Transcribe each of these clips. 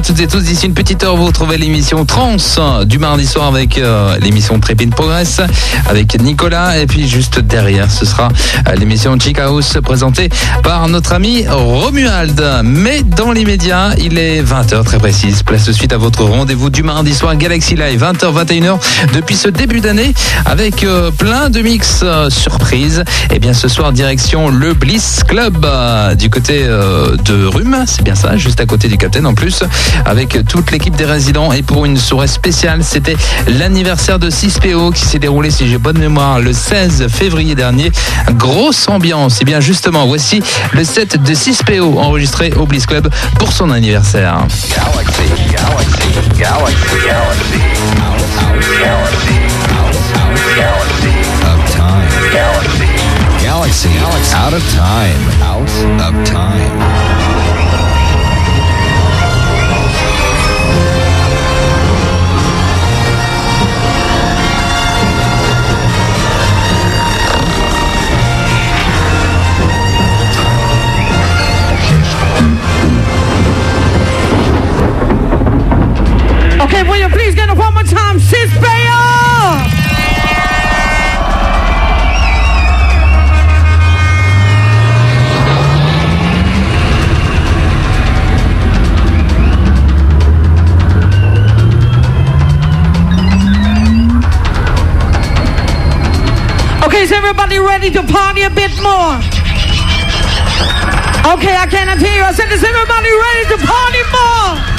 à toutes et tous. D'ici une petite heure, vous retrouvez l'émission Trans du mardi soir avec euh, l'émission Trépine Progress avec Nicolas. Et puis juste derrière, ce sera euh, l'émission Chic House présentée par notre ami Romuald. Mais dans l'immédiat, il est 20h très précise. Place de suite à votre rendez-vous du mardi soir Galaxy Live 20h 21h depuis ce début d'année avec euh, plein de mix surprises. Et bien ce soir direction le Bliss Club du côté de Rhume, c'est bien ça, juste à côté du Capitaine en plus, avec toute l'équipe des résidents et pour une soirée spéciale, c'était l'anniversaire de 6PO qui s'est déroulé, si j'ai bonne mémoire, le 16 février dernier. Grosse ambiance. Et bien justement, voici le set de 6PO enregistré au Bliss Club pour son anniversaire. Galaxy, galaxy, galaxy, galaxy, out of time. Is everybody ready to party a bit more? Okay, I cannot hear you. I said, is everybody ready to party more?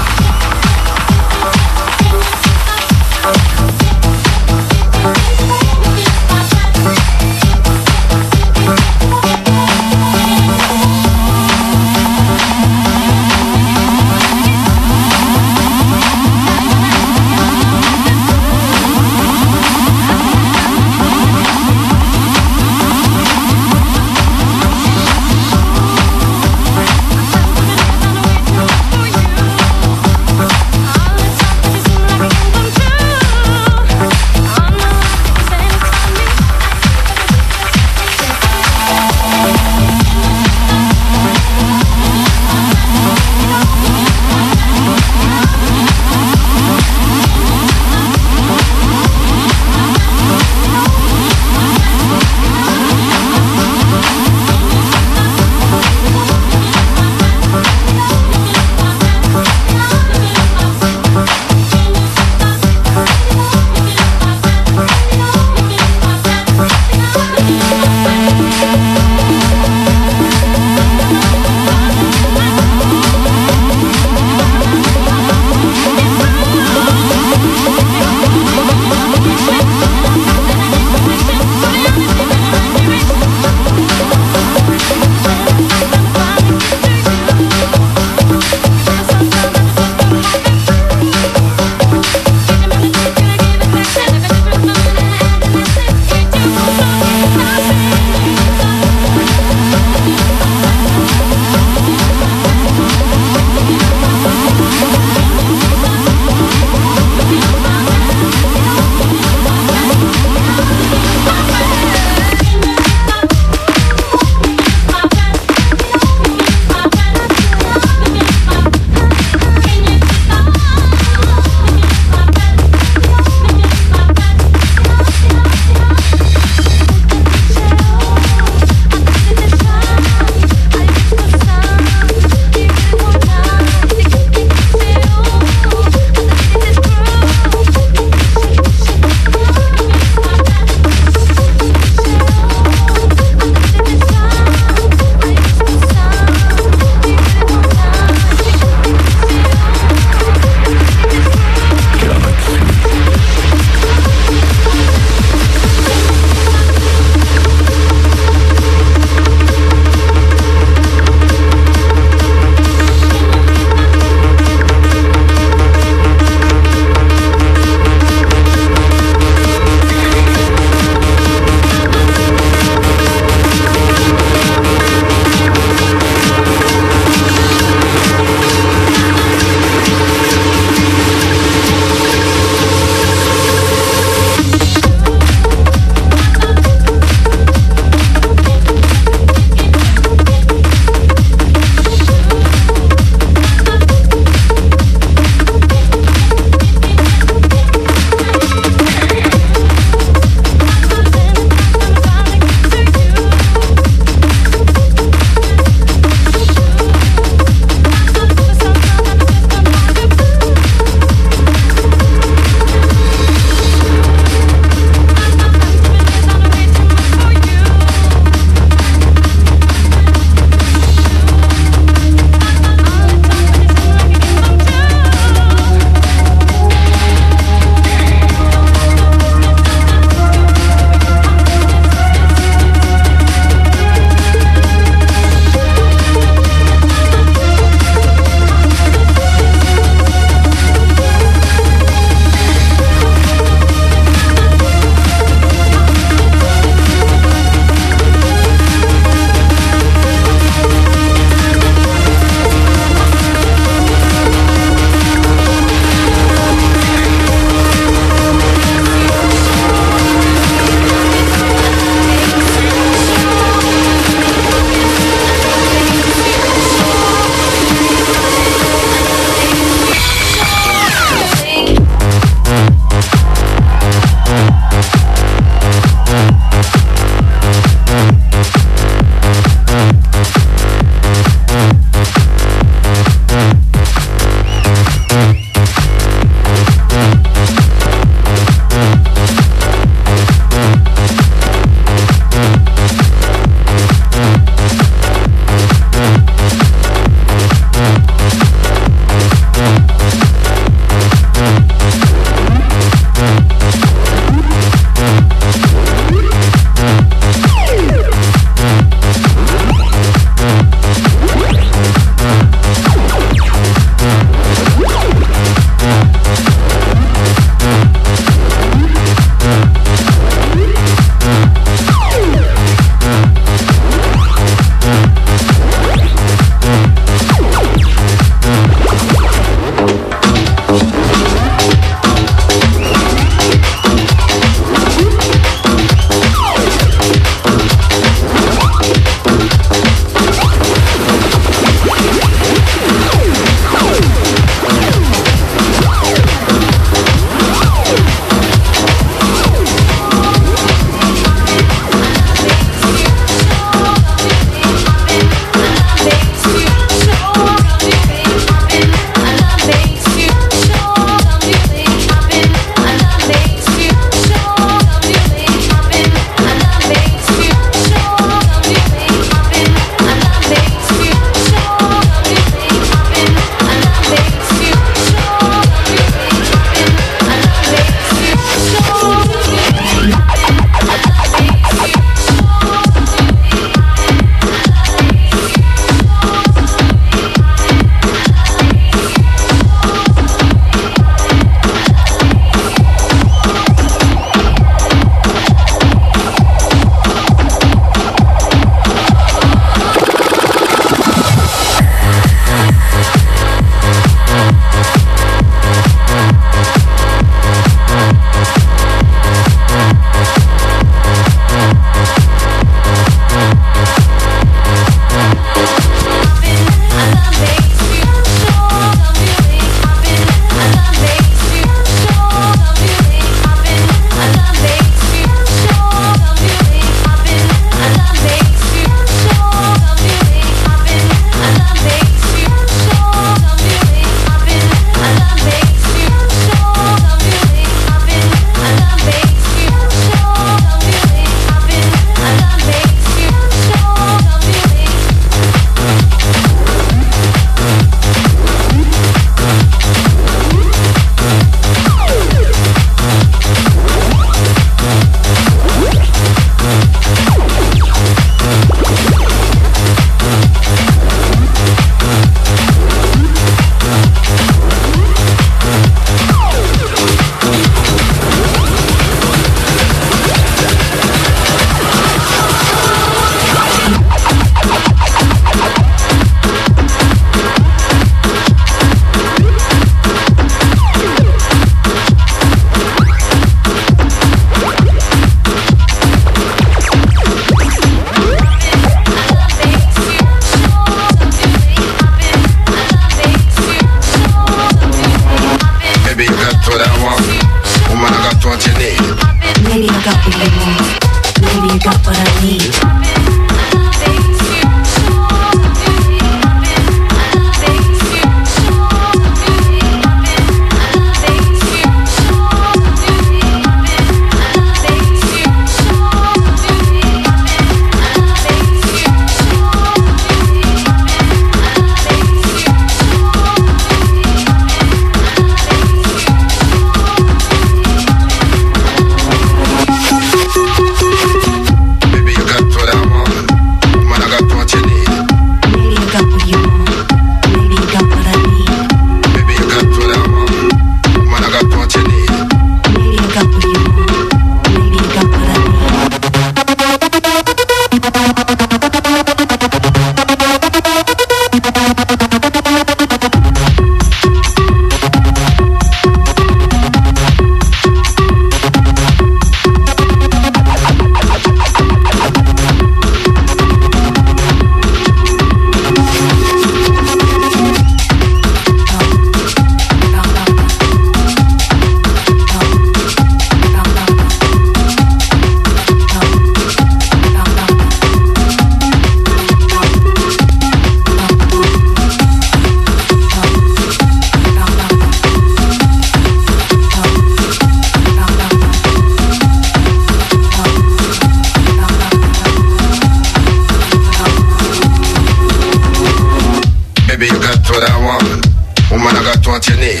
Want. Woman, I got what you need.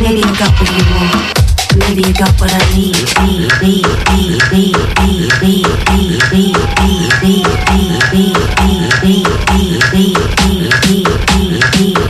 Maybe you got what you want. Maybe you got what I need. Need, need, need, need, need, need, need, need, need, need, need, need, need, need, need, Galaxy.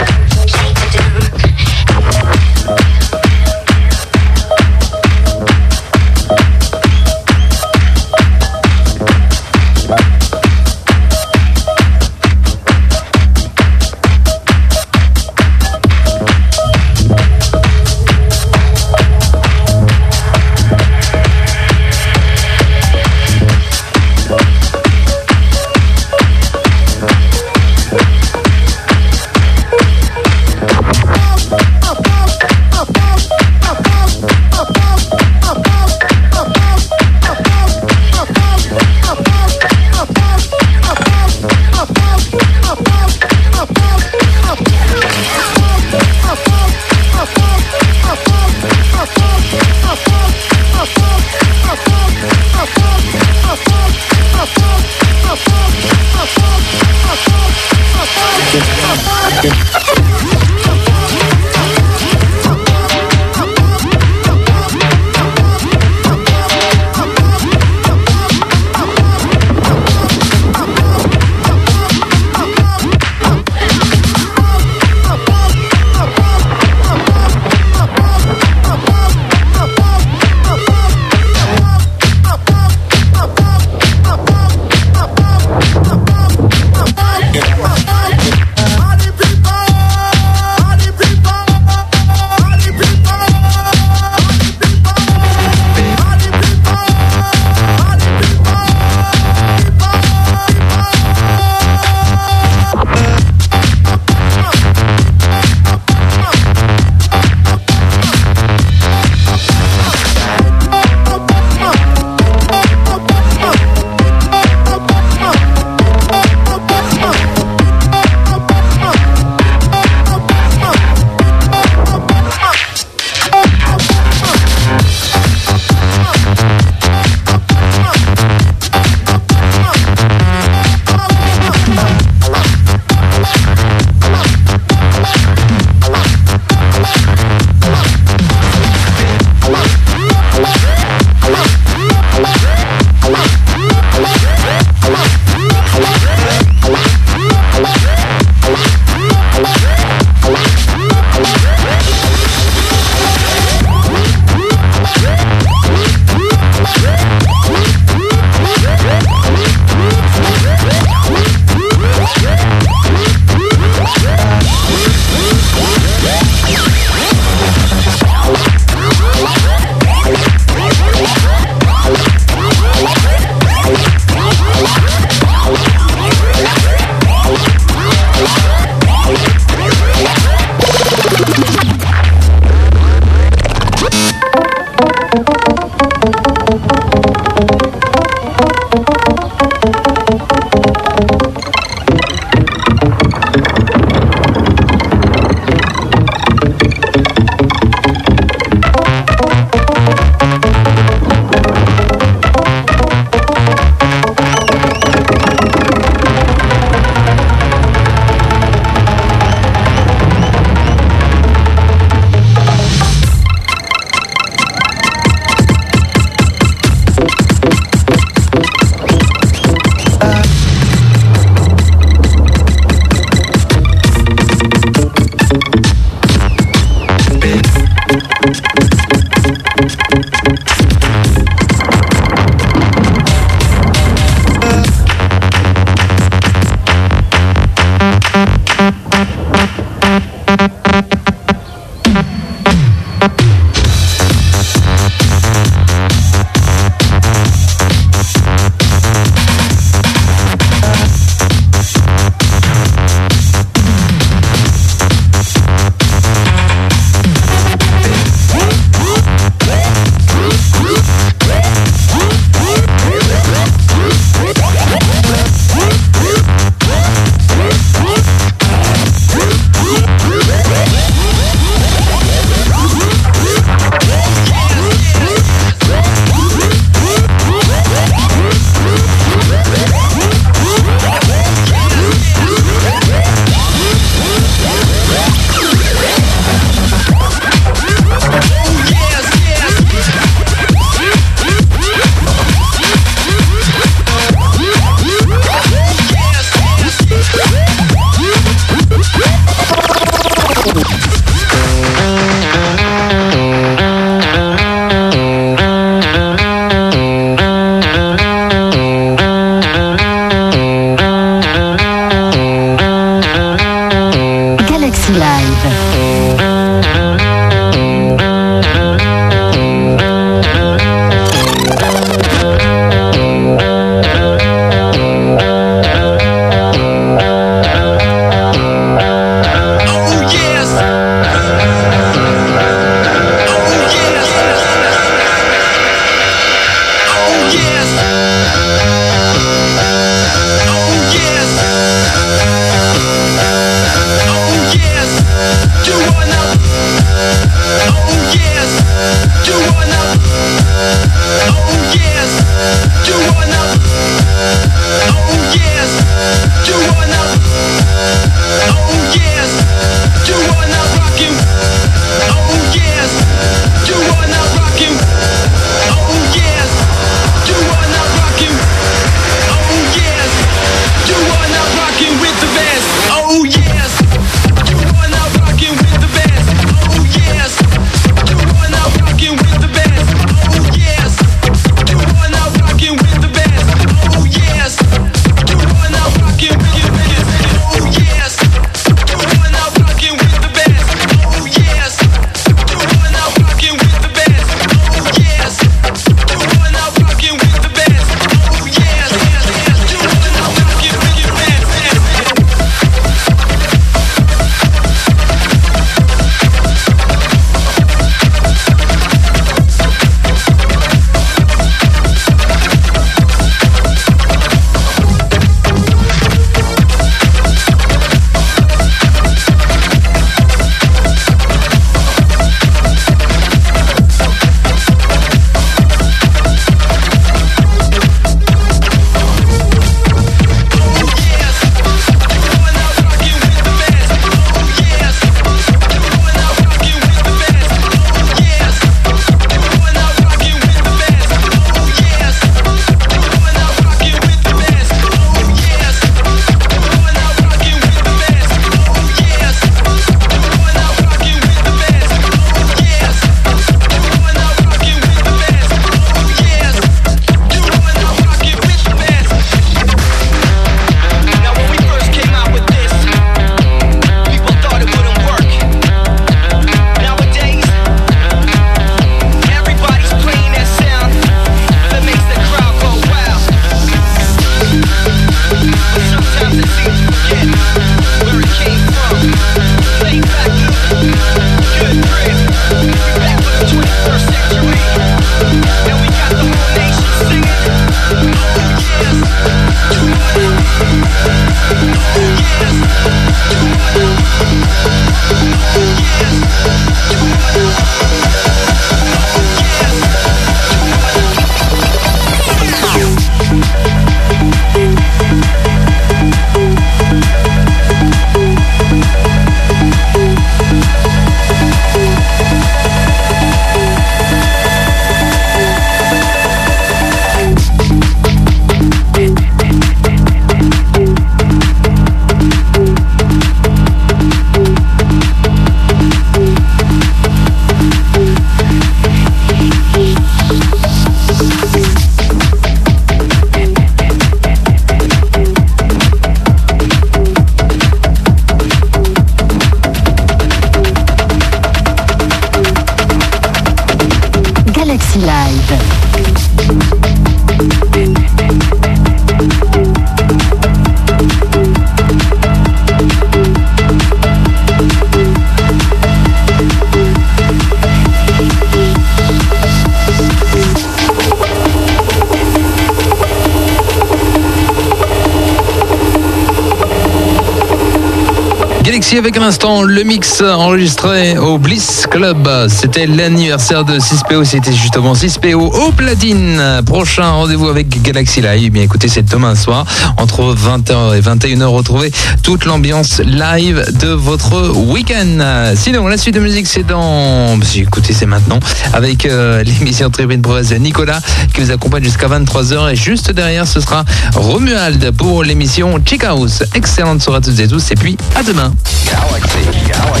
Avec un instant le mix enregistré au Bliss Club. C'était l'anniversaire de 6PO, c'était justement 6PO au platine. Prochain rendez-vous avec Galaxy Live. Eh bien écoutez, c'est demain soir entre 20h et 21h. Retrouvez toute l'ambiance live de votre week-end. Sinon, la suite de musique, c'est dans. Écoutez, c'est maintenant avec euh, l'émission Tribune Province de Nicolas qui vous accompagne jusqu'à 23h. Et juste derrière, ce sera Romuald pour l'émission Chick House. Excellente soirée à toutes et tous. Et puis à demain. Galaxy, Galaxy.